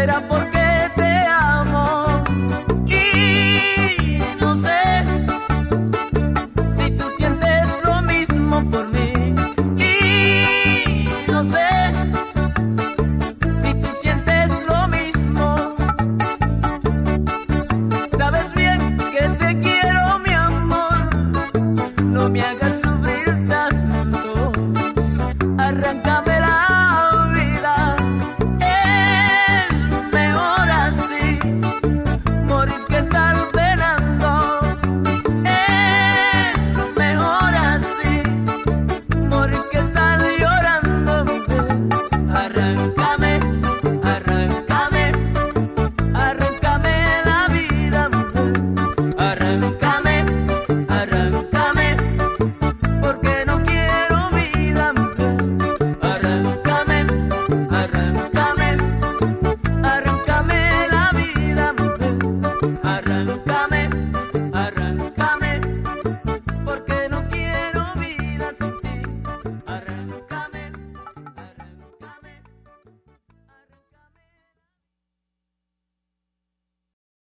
será porque te amo. Y no sé si tú sientes lo mismo por mí. Y no sé si tú sientes lo mismo. Sabes bien que te quiero mi amor. No me hagas sufrir tanto. Arráncame